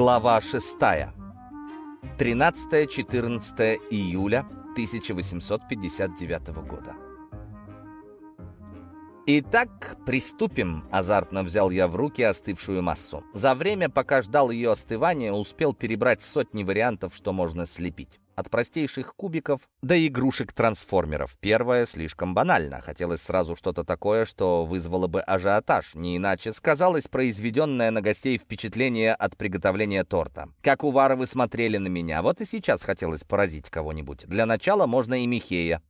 Глава 6. 13-14 июля 1859 года. «Итак, приступим», — азартно взял я в руки остывшую массу. За время, пока ждал ее остывания, успел перебрать сотни вариантов, что можно слепить. От простейших кубиков до игрушек-трансформеров. Первое слишком банально. Хотелось сразу что-то такое, что вызвало бы ажиотаж. Не иначе сказалось произведенное на гостей впечатление от приготовления торта. Как у Варовы смотрели на меня. Вот и сейчас хотелось поразить кого-нибудь. Для начала можно и Михея.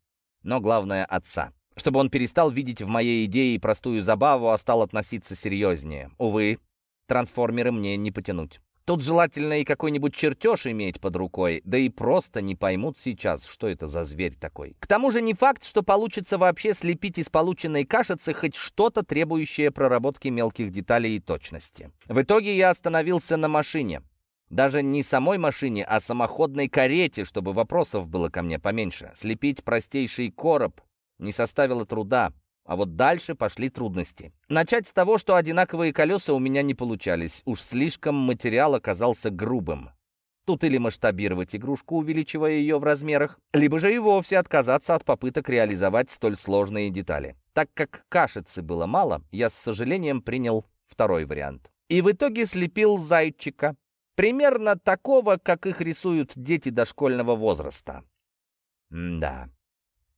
Но главное — отца чтобы он перестал видеть в моей идее простую забаву, а стал относиться серьезнее. Увы, трансформеры мне не потянуть. Тут желательно и какой-нибудь чертеж иметь под рукой, да и просто не поймут сейчас, что это за зверь такой. К тому же не факт, что получится вообще слепить из полученной кашицы хоть что-то, требующее проработки мелких деталей и точности. В итоге я остановился на машине. Даже не самой машине, а самоходной карете, чтобы вопросов было ко мне поменьше. Слепить простейший короб не составило труда, а вот дальше пошли трудности. Начать с того, что одинаковые колеса у меня не получались. Уж слишком материал оказался грубым. Тут или масштабировать игрушку, увеличивая ее в размерах, либо же и вовсе отказаться от попыток реализовать столь сложные детали. Так как кашицы было мало, я с сожалением принял второй вариант. И в итоге слепил зайчика. Примерно такого, как их рисуют дети дошкольного возраста. М да,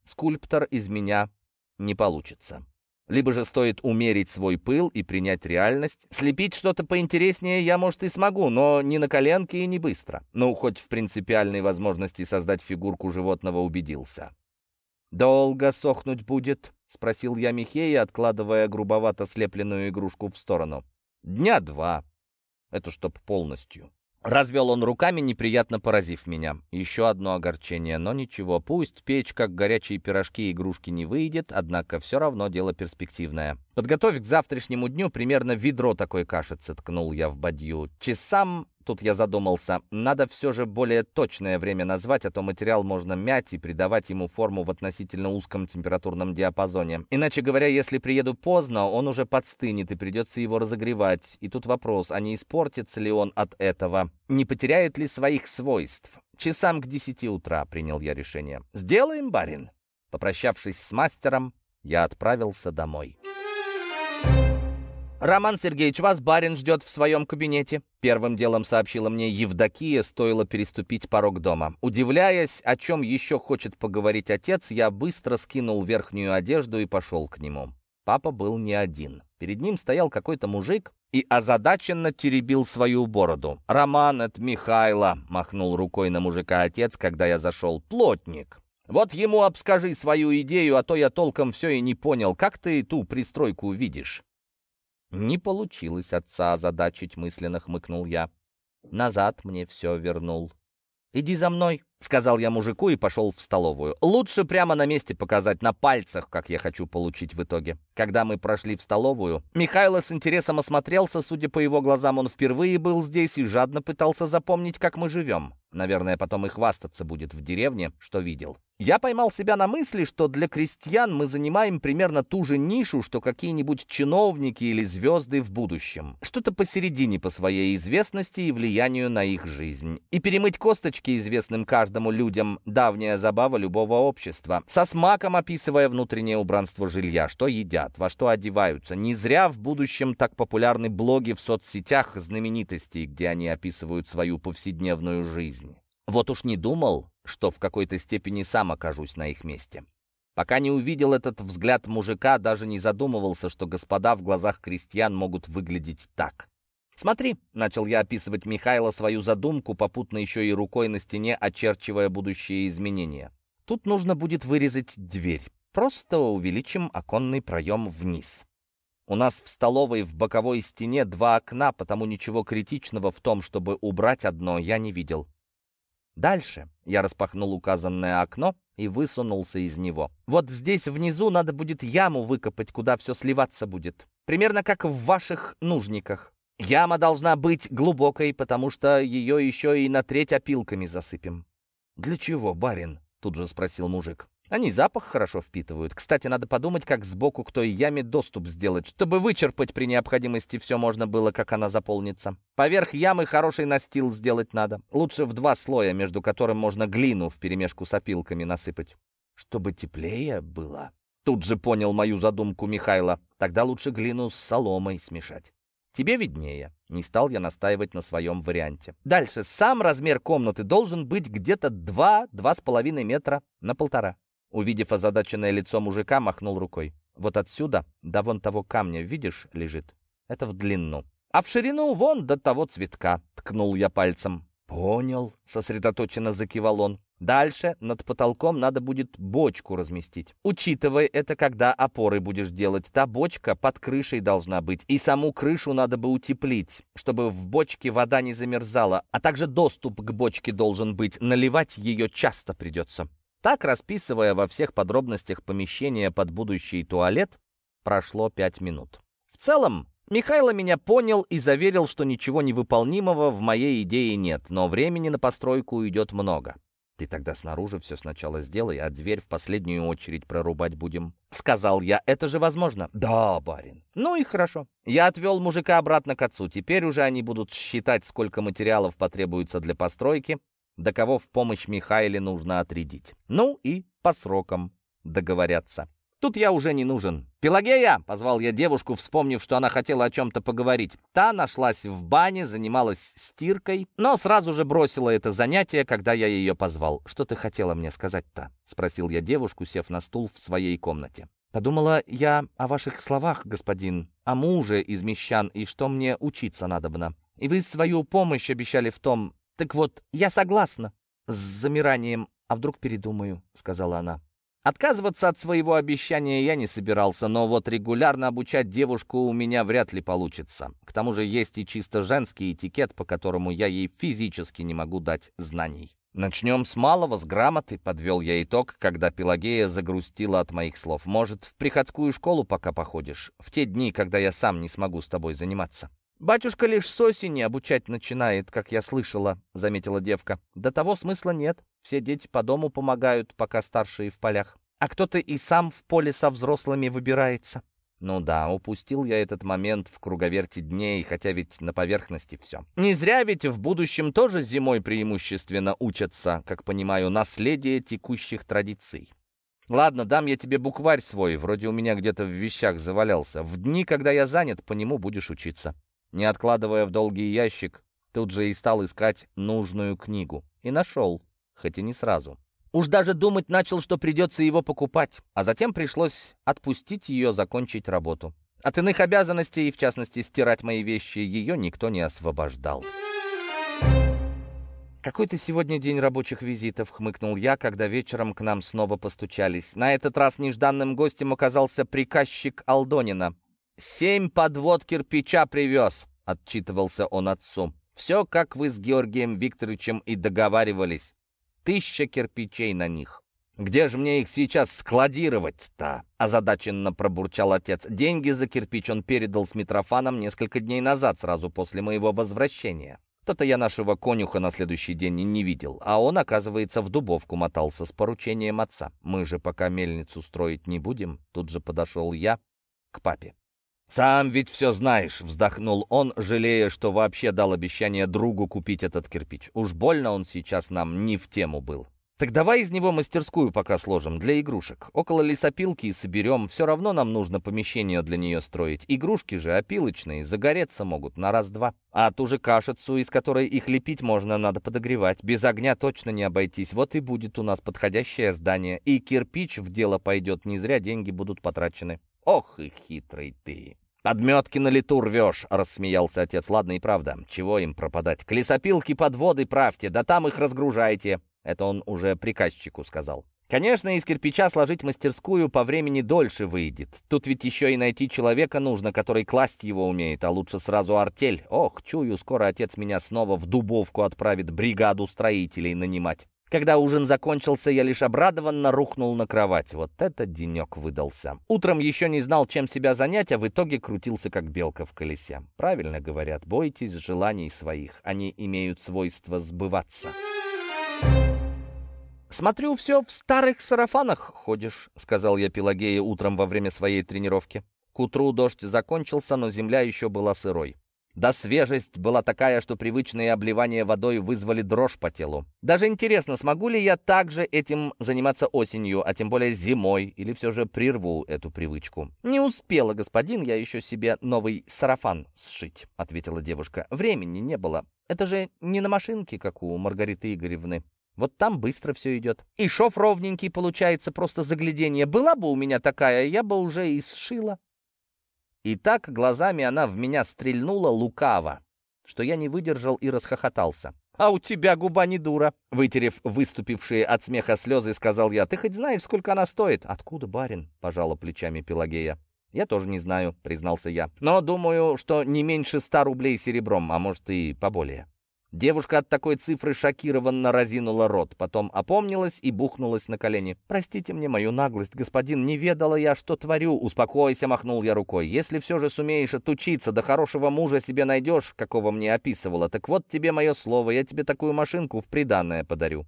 скульптор из меня не получится. Либо же стоит умерить свой пыл и принять реальность. Слепить что-то поинтереснее я, может, и смогу, но не на коленке и не быстро. Ну, хоть в принципиальной возможности создать фигурку животного убедился. «Долго сохнуть будет?» — спросил я Михея, откладывая грубовато слепленную игрушку в сторону. «Дня два. Это чтоб полностью». Развел он руками, неприятно поразив меня. Еще одно огорчение, но ничего. Пусть печь, как горячие пирожки, игрушки не выйдет, однако все равно дело перспективное. Подготовь к завтрашнему дню примерно ведро такой кашицы, ткнул я в бадью. Часам Тут я задумался, надо все же более точное время назвать, а то материал можно мять и придавать ему форму в относительно узком температурном диапазоне. Иначе говоря, если приеду поздно, он уже подстынет и придется его разогревать. И тут вопрос, а не испортится ли он от этого? Не потеряет ли своих свойств? Часам к десяти утра принял я решение. «Сделаем, барин?» Попрощавшись с мастером, я отправился домой. «Роман Сергеевич, вас барин ждет в своем кабинете», — первым делом сообщила мне Евдокия, стоило переступить порог дома. Удивляясь, о чем еще хочет поговорить отец, я быстро скинул верхнюю одежду и пошел к нему. Папа был не один. Перед ним стоял какой-то мужик и озадаченно теребил свою бороду. «Роман, это Михайло», — махнул рукой на мужика отец, когда я зашел. «Плотник». «Вот ему обскажи свою идею, а то я толком все и не понял. Как ты ту пристройку увидишь?» Не получилось отца озадачить, мысленно хмыкнул я. Назад мне все вернул. «Иди за мной», — сказал я мужику и пошел в столовую. «Лучше прямо на месте показать, на пальцах, как я хочу получить в итоге». Когда мы прошли в столовую, Михайло с интересом осмотрелся, судя по его глазам, он впервые был здесь и жадно пытался запомнить, как мы живем. Наверное, потом и хвастаться будет в деревне, что видел. Я поймал себя на мысли, что для крестьян мы занимаем примерно ту же нишу, что какие-нибудь чиновники или звезды в будущем. Что-то посередине по своей известности и влиянию на их жизнь. И перемыть косточки известным каждому людям – давняя забава любого общества. Со смаком описывая внутреннее убранство жилья, что едят, во что одеваются. Не зря в будущем так популярны блоги в соцсетях знаменитостей, где они описывают свою повседневную жизнь. Вот уж не думал, что в какой-то степени сам окажусь на их месте. Пока не увидел этот взгляд мужика, даже не задумывался, что господа в глазах крестьян могут выглядеть так. «Смотри», — начал я описывать Михайло свою задумку, попутно еще и рукой на стене очерчивая будущие изменения. «Тут нужно будет вырезать дверь. Просто увеличим оконный проем вниз. У нас в столовой в боковой стене два окна, потому ничего критичного в том, чтобы убрать одно, я не видел. Дальше я распахнул указанное окно и высунулся из него. Вот здесь внизу надо будет яму выкопать, куда все сливаться будет. Примерно как в ваших нужниках. Яма должна быть глубокой, потому что ее еще и на треть опилками засыпем. «Для чего, барин?» — тут же спросил мужик. Они запах хорошо впитывают. Кстати, надо подумать, как сбоку к той яме доступ сделать, чтобы вычерпать при необходимости все можно было, как она заполнится. Поверх ямы хороший настил сделать надо. Лучше в два слоя, между которым можно глину вперемешку с опилками насыпать. Чтобы теплее было. Тут же понял мою задумку Михайла. Тогда лучше глину с соломой смешать. Тебе виднее. Не стал я настаивать на своем варианте. Дальше. Сам размер комнаты должен быть где-то 2-2,5 метра на полтора. Увидев озадаченное лицо мужика, махнул рукой. «Вот отсюда до вон того камня, видишь, лежит? Это в длину. А в ширину вон до того цветка», — ткнул я пальцем. «Понял», — сосредоточенно закивал он. «Дальше над потолком надо будет бочку разместить. Учитывай это, когда опоры будешь делать. Та бочка под крышей должна быть, и саму крышу надо бы утеплить, чтобы в бочке вода не замерзала, а также доступ к бочке должен быть. Наливать ее часто придется». Так, расписывая во всех подробностях помещения под будущий туалет, прошло пять минут. В целом, Михайло меня понял и заверил, что ничего невыполнимого в моей идее нет, но времени на постройку уйдет много. «Ты тогда снаружи все сначала сделай, а дверь в последнюю очередь прорубать будем». Сказал я, это же возможно. «Да, барин». «Ну и хорошо». Я отвел мужика обратно к отцу. Теперь уже они будут считать, сколько материалов потребуется для постройки, до кого в помощь Михаиле нужно отрядить. Ну и по срокам договорятся. Тут я уже не нужен. «Пелагея!» — позвал я девушку, вспомнив, что она хотела о чем-то поговорить. Та нашлась в бане, занималась стиркой, но сразу же бросила это занятие, когда я ее позвал. «Что ты хотела мне сказать-то?» — спросил я девушку, сев на стул в своей комнате. «Подумала я о ваших словах, господин, о муже из мещан и что мне учиться надобно. И вы свою помощь обещали в том, «Так вот, я согласна». «С замиранием. А вдруг передумаю?» — сказала она. Отказываться от своего обещания я не собирался, но вот регулярно обучать девушку у меня вряд ли получится. К тому же есть и чисто женский этикет, по которому я ей физически не могу дать знаний. «Начнем с малого, с грамоты», — подвел я итог, когда Пелагея загрустила от моих слов. «Может, в приходскую школу пока походишь? В те дни, когда я сам не смогу с тобой заниматься?» «Батюшка лишь с осени обучать начинает, как я слышала», — заметила девка. «До того смысла нет. Все дети по дому помогают, пока старшие в полях. А кто-то и сам в поле со взрослыми выбирается». Ну да, упустил я этот момент в круговерте дней, хотя ведь на поверхности все. Не зря ведь в будущем тоже зимой преимущественно учатся, как понимаю, наследие текущих традиций. Ладно, дам я тебе букварь свой, вроде у меня где-то в вещах завалялся. В дни, когда я занят, по нему будешь учиться. Не откладывая в долгий ящик, тут же и стал искать нужную книгу. И нашел, хоть и не сразу. Уж даже думать начал, что придется его покупать, а затем пришлось отпустить ее закончить работу. От иных обязанностей, в частности, стирать мои вещи, ее никто не освобождал. «Какой-то сегодня день рабочих визитов», — хмыкнул я, когда вечером к нам снова постучались. На этот раз нежданным гостем оказался приказчик Алдонина. «Семь подвод кирпича привез», — отчитывался он отцу. «Все, как вы с Георгием Викторовичем и договаривались. Тысяча кирпичей на них». «Где же мне их сейчас складировать-то?» — озадаченно пробурчал отец. «Деньги за кирпич он передал с Митрофаном несколько дней назад, сразу после моего возвращения. То-то я нашего конюха на следующий день не видел, а он, оказывается, в дубовку мотался с поручением отца. Мы же пока мельницу строить не будем. Тут же подошел я к папе. «Сам ведь все знаешь», — вздохнул он, жалея, что вообще дал обещание другу купить этот кирпич. Уж больно он сейчас нам не в тему был. «Так давай из него мастерскую пока сложим, для игрушек. Около лесопилки и соберем. Все равно нам нужно помещение для нее строить. Игрушки же опилочные, загореться могут на раз-два. А ту же кашицу, из которой их лепить можно, надо подогревать. Без огня точно не обойтись. Вот и будет у нас подходящее здание. И кирпич в дело пойдет, не зря деньги будут потрачены». «Ох и хитрый ты!» «Подметки на лету рвешь», — рассмеялся отец. «Ладно и правда, чего им пропадать? К лесопилке подводы правьте, да там их разгружайте». Это он уже приказчику сказал. Конечно, из кирпича сложить мастерскую по времени дольше выйдет. Тут ведь еще и найти человека нужно, который класть его умеет, а лучше сразу артель. Ох, чую, скоро отец меня снова в Дубовку отправит бригаду строителей нанимать. Когда ужин закончился, я лишь обрадованно рухнул на кровать. Вот этот денек выдался. Утром еще не знал, чем себя занять, а в итоге крутился, как белка в колесе. Правильно говорят, бойтесь желаний своих. Они имеют свойство сбываться. «Смотрю, все в старых сарафанах ходишь», — сказал я Пелагее утром во время своей тренировки. К утру дождь закончился, но земля еще была сырой. Да свежесть была такая, что привычные обливания водой вызвали дрожь по телу. Даже интересно, смогу ли я также этим заниматься осенью, а тем более зимой, или все же прерву эту привычку? «Не успела, господин, я еще себе новый сарафан сшить», — ответила девушка. «Времени не было. Это же не на машинке, как у Маргариты Игоревны. Вот там быстро все идет. И шов ровненький получается, просто заглядение. Была бы у меня такая, я бы уже и сшила». И так глазами она в меня стрельнула лукаво, что я не выдержал и расхохотался. «А у тебя губа не дура!» Вытерев выступившие от смеха слезы, сказал я. «Ты хоть знаешь, сколько она стоит?» «Откуда, барин?» — пожала плечами Пелагея. «Я тоже не знаю», — признался я. «Но думаю, что не меньше ста рублей серебром, а может и поболее». Девушка от такой цифры шокированно разинула рот, потом опомнилась и бухнулась на колени. «Простите мне мою наглость, господин, не ведала я, что творю». «Успокойся», — махнул я рукой. «Если все же сумеешь отучиться, да хорошего мужа себе найдешь, какого мне описывала, так вот тебе мое слово, я тебе такую машинку в приданное подарю».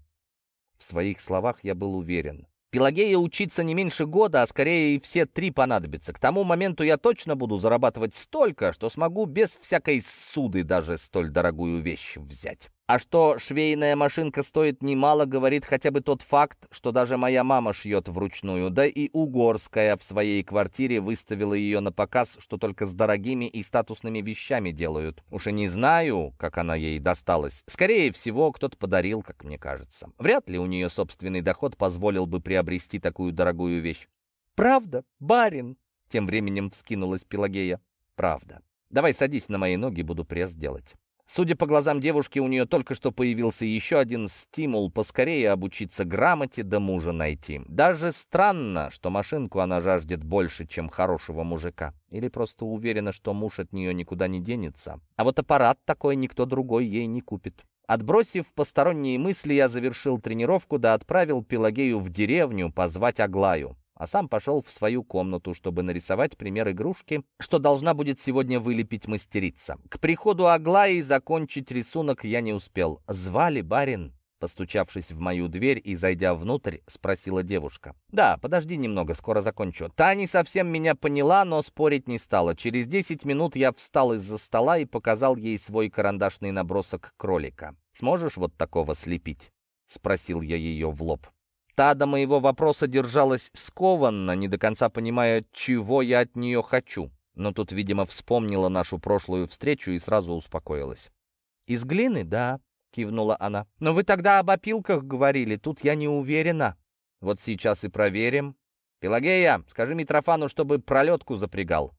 В своих словах я был уверен. Пелагея учиться не меньше года, а скорее и все три понадобится. К тому моменту я точно буду зарабатывать столько, что смогу без всякой суды даже столь дорогую вещь взять. А что швейная машинка стоит немало, говорит хотя бы тот факт, что даже моя мама шьет вручную, да и Угорская в своей квартире выставила ее на показ, что только с дорогими и статусными вещами делают. Уж и не знаю, как она ей досталась. Скорее всего, кто-то подарил, как мне кажется. Вряд ли у нее собственный доход позволил бы приобрести такую дорогую вещь. «Правда, барин?» — тем временем вскинулась Пелагея. «Правда. Давай садись на мои ноги, буду пресс делать». Судя по глазам девушки, у нее только что появился еще один стимул поскорее обучиться грамоте да мужа найти. Даже странно, что машинку она жаждет больше, чем хорошего мужика. Или просто уверена, что муж от нее никуда не денется. А вот аппарат такой никто другой ей не купит. Отбросив посторонние мысли, я завершил тренировку да отправил Пелагею в деревню позвать Аглаю а сам пошел в свою комнату, чтобы нарисовать пример игрушки, что должна будет сегодня вылепить мастерица. К приходу Аглаи закончить рисунок я не успел. «Звали барин?» Постучавшись в мою дверь и зайдя внутрь, спросила девушка. «Да, подожди немного, скоро закончу». Та не совсем меня поняла, но спорить не стала. Через десять минут я встал из-за стола и показал ей свой карандашный набросок кролика. «Сможешь вот такого слепить?» — спросил я ее в лоб. Та до моего вопроса держалась скованно, не до конца понимая, чего я от нее хочу. Но тут, видимо, вспомнила нашу прошлую встречу и сразу успокоилась. «Из глины, да», — кивнула она. «Но вы тогда об опилках говорили, тут я не уверена. Вот сейчас и проверим. Пелагея, скажи Митрофану, чтобы пролетку запрягал».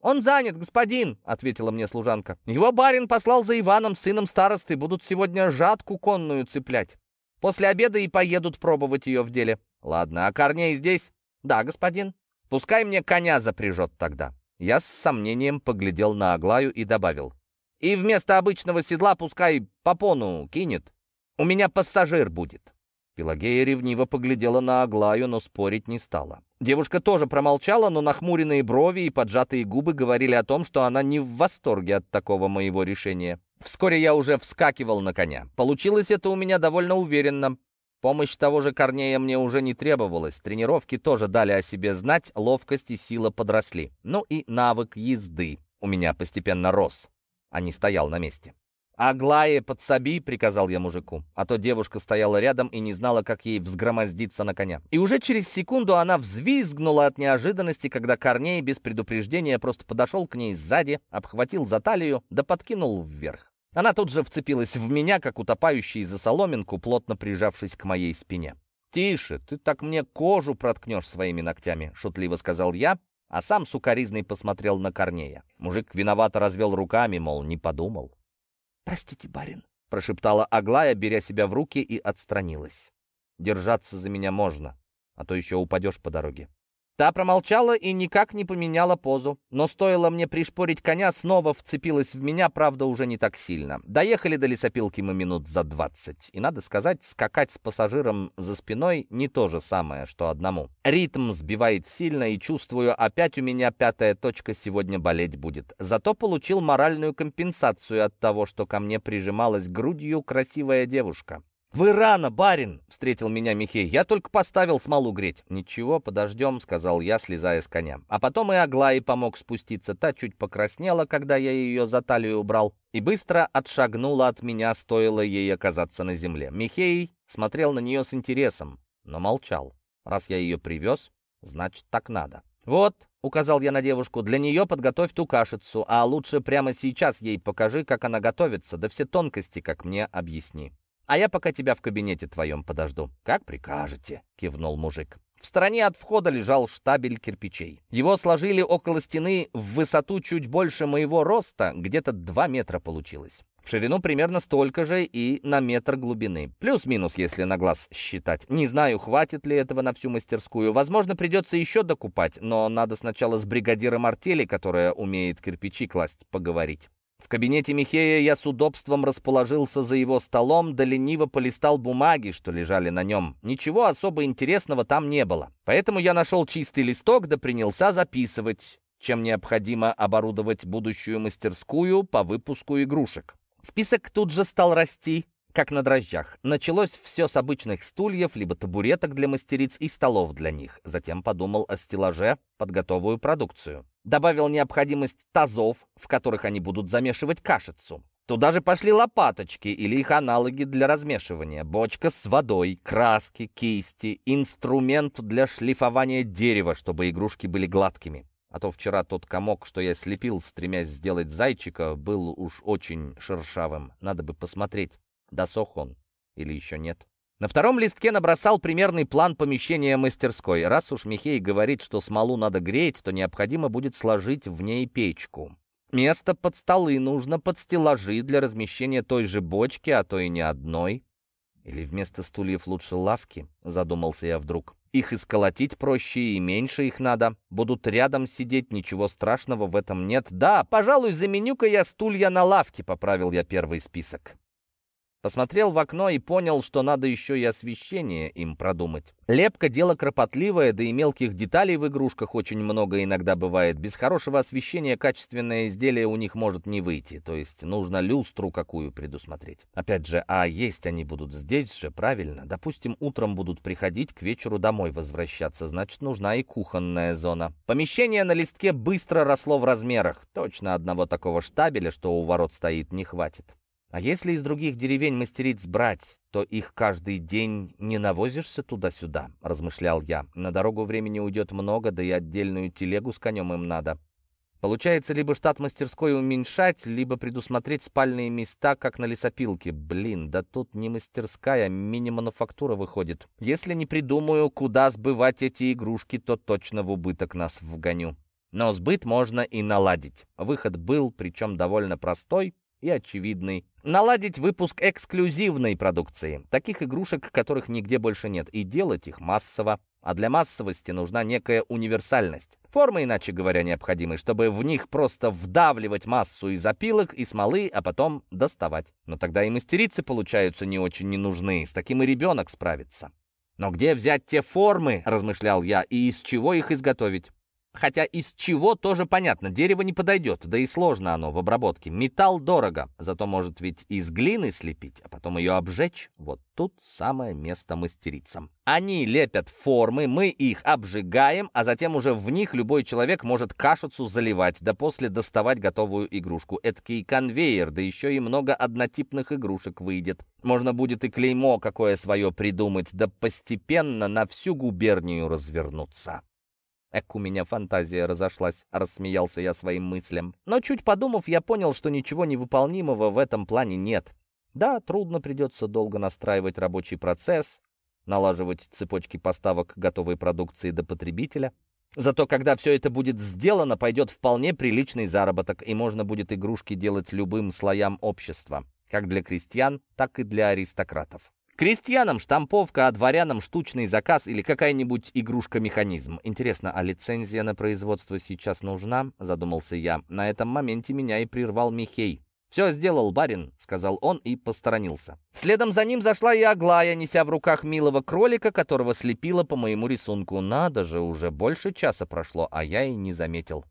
«Он занят, господин», — ответила мне служанка. «Его барин послал за Иваном, сыном старосты, будут сегодня жатку конную цеплять». После обеда и поедут пробовать ее в деле. Ладно, а Корней здесь? Да, господин. Пускай мне коня запряжет тогда. Я с сомнением поглядел на Аглаю и добавил. И вместо обычного седла пускай попону кинет. У меня пассажир будет. Пелагея ревниво поглядела на Аглаю, но спорить не стала. Девушка тоже промолчала, но нахмуренные брови и поджатые губы говорили о том, что она не в восторге от такого моего решения. Вскоре я уже вскакивал на коня. Получилось это у меня довольно уверенно. Помощь того же Корнея мне уже не требовалась. Тренировки тоже дали о себе знать, ловкость и сила подросли. Ну и навык езды у меня постепенно рос, а не стоял на месте. «Аглае, подсоби!» — приказал я мужику. А то девушка стояла рядом и не знала, как ей взгромоздиться на коня. И уже через секунду она взвизгнула от неожиданности, когда Корней без предупреждения просто подошел к ней сзади, обхватил за талию, да подкинул вверх. Она тут же вцепилась в меня, как утопающий за соломинку, плотно прижавшись к моей спине. «Тише, ты так мне кожу проткнешь своими ногтями», — шутливо сказал я, а сам сукоризный посмотрел на Корнея. Мужик виновато развел руками, мол, не подумал. «Простите, барин», — прошептала Аглая, беря себя в руки и отстранилась. «Держаться за меня можно, а то еще упадешь по дороге». Та промолчала и никак не поменяла позу, но стоило мне пришпорить коня, снова вцепилась в меня, правда, уже не так сильно. Доехали до лесопилки мы минут за двадцать, и, надо сказать, скакать с пассажиром за спиной не то же самое, что одному. Ритм сбивает сильно, и чувствую, опять у меня пятая точка сегодня болеть будет. Зато получил моральную компенсацию от того, что ко мне прижималась грудью красивая девушка. «Вы рано, барин!» — встретил меня Михей. «Я только поставил смолу греть». «Ничего, подождем», — сказал я, слезая с коня. А потом и Аглае помог спуститься. Та чуть покраснела, когда я ее за талию убрал, и быстро отшагнула от меня, стоило ей оказаться на земле. Михей смотрел на нее с интересом, но молчал. Раз я ее привез, значит, так надо. «Вот», — указал я на девушку, — «для нее подготовь ту кашицу, а лучше прямо сейчас ей покажи, как она готовится, да все тонкости, как мне объясни». А я пока тебя в кабинете твоем подожду». «Как прикажете», — кивнул мужик. В стороне от входа лежал штабель кирпичей. Его сложили около стены в высоту чуть больше моего роста, где-то два метра получилось. В ширину примерно столько же и на метр глубины. Плюс-минус, если на глаз считать. Не знаю, хватит ли этого на всю мастерскую. Возможно, придется еще докупать, но надо сначала с бригадиром артели, которая умеет кирпичи класть, поговорить. В кабинете Михея я с удобством расположился за его столом, да лениво полистал бумаги, что лежали на нем. Ничего особо интересного там не было. Поэтому я нашел чистый листок, да принялся записывать, чем необходимо оборудовать будущую мастерскую по выпуску игрушек. Список тут же стал расти, как на дрожжах. Началось все с обычных стульев, либо табуреток для мастериц и столов для них. Затем подумал о стеллаже под готовую продукцию. Добавил необходимость тазов, в которых они будут замешивать кашицу. Туда же пошли лопаточки или их аналоги для размешивания, бочка с водой, краски, кисти, инструмент для шлифования дерева, чтобы игрушки были гладкими. А то вчера тот комок, что я слепил, стремясь сделать зайчика, был уж очень шершавым. Надо бы посмотреть, Досох он или еще нет? На втором листке набросал примерный план помещения мастерской. Раз уж Михей говорит, что смолу надо греть, то необходимо будет сложить в ней печку. Место под столы нужно, под стеллажи для размещения той же бочки, а то и не одной. Или вместо стульев лучше лавки, задумался я вдруг. Их и сколотить проще, и меньше их надо. Будут рядом сидеть, ничего страшного в этом нет. Да, пожалуй, заменю-ка я стулья на лавке, поправил я первый список. Посмотрел в окно и понял, что надо еще и освещение им продумать. Лепка — дело кропотливое, да и мелких деталей в игрушках очень много иногда бывает. Без хорошего освещения качественное изделие у них может не выйти, то есть нужно люстру какую предусмотреть. Опять же, а есть они будут здесь же, правильно? Допустим, утром будут приходить, к вечеру домой возвращаться, значит, нужна и кухонная зона. Помещение на листке быстро росло в размерах. Точно одного такого штабеля, что у ворот стоит, не хватит. А если из других деревень мастериц брать, то их каждый день не навозишься туда-сюда, размышлял я. На дорогу времени уйдет много, да и отдельную телегу с конем им надо. Получается, либо штат мастерской уменьшать, либо предусмотреть спальные места, как на лесопилке. Блин, да тут не мастерская, мини-мануфактура выходит. Если не придумаю, куда сбывать эти игрушки, то точно в убыток нас вгоню. Но сбыт можно и наладить. Выход был, причем довольно простой и очевидный. Наладить выпуск эксклюзивной продукции, таких игрушек, которых нигде больше нет, и делать их массово. А для массовости нужна некая универсальность. Формы, иначе говоря, необходимы, чтобы в них просто вдавливать массу из опилок и смолы, а потом доставать. Но тогда и мастерицы получаются не очень не нужны, с таким и ребенок справится. Но где взять те формы, размышлял я, и из чего их изготовить? Хотя из чего тоже понятно, дерево не подойдет, да и сложно оно в обработке. Металл дорого, зато может ведь из глины слепить, а потом ее обжечь. Вот тут самое место мастерицам. Они лепят формы, мы их обжигаем, а затем уже в них любой человек может кашицу заливать, да после доставать готовую игрушку. Эдакий конвейер, да еще и много однотипных игрушек выйдет. Можно будет и клеймо какое свое придумать, да постепенно на всю губернию развернуться. Эк, у меня фантазия разошлась, рассмеялся я своим мыслям. Но чуть подумав, я понял, что ничего невыполнимого в этом плане нет. Да, трудно придется долго настраивать рабочий процесс, налаживать цепочки поставок готовой продукции до потребителя. Зато когда все это будет сделано, пойдет вполне приличный заработок, и можно будет игрушки делать любым слоям общества, как для крестьян, так и для аристократов. Крестьянам штамповка, а дворянам штучный заказ или какая-нибудь игрушка-механизм. Интересно, а лицензия на производство сейчас нужна? Задумался я. На этом моменте меня и прервал Михей. «Все сделал, барин», — сказал он и посторонился. Следом за ним зашла и Аглая, неся в руках милого кролика, которого слепила по моему рисунку. Надо же, уже больше часа прошло, а я и не заметил.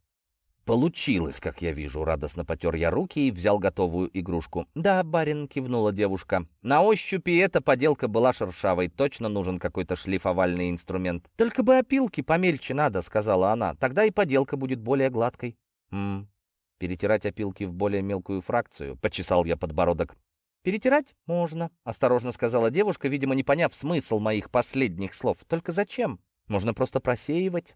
«Получилось, как я вижу», — радостно потер я руки и взял готовую игрушку. «Да, барин», — кивнула девушка. «На ощупь и эта поделка была шершавой. Точно нужен какой-то шлифовальный инструмент». «Только бы опилки помельче надо», — сказала она. «Тогда и поделка будет более гладкой». «М перетирать опилки в более мелкую фракцию», — почесал я подбородок. «Перетирать можно», — осторожно сказала девушка, видимо, не поняв смысл моих последних слов. «Только зачем? Можно просто просеивать».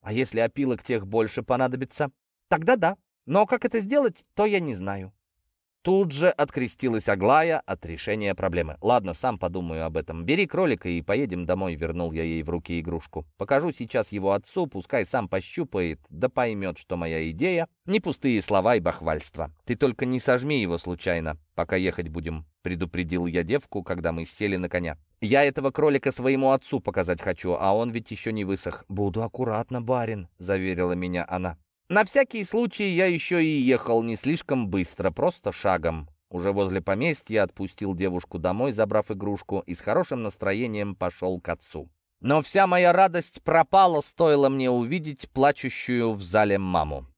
А если опилок тех больше понадобится? Тогда да. Но как это сделать, то я не знаю. Тут же открестилась Аглая от решения проблемы. «Ладно, сам подумаю об этом. Бери кролика и поедем домой», — вернул я ей в руки игрушку. «Покажу сейчас его отцу, пускай сам пощупает, да поймет, что моя идея — не пустые слова и бахвальства. Ты только не сожми его случайно, пока ехать будем», — предупредил я девку, когда мы сели на коня. «Я этого кролика своему отцу показать хочу, а он ведь еще не высох». «Буду аккуратно, барин», — заверила меня она. На всякий случай я еще и ехал не слишком быстро, просто шагом. Уже возле поместья отпустил девушку домой, забрав игрушку, и с хорошим настроением пошел к отцу. Но вся моя радость пропала, стоило мне увидеть плачущую в зале маму.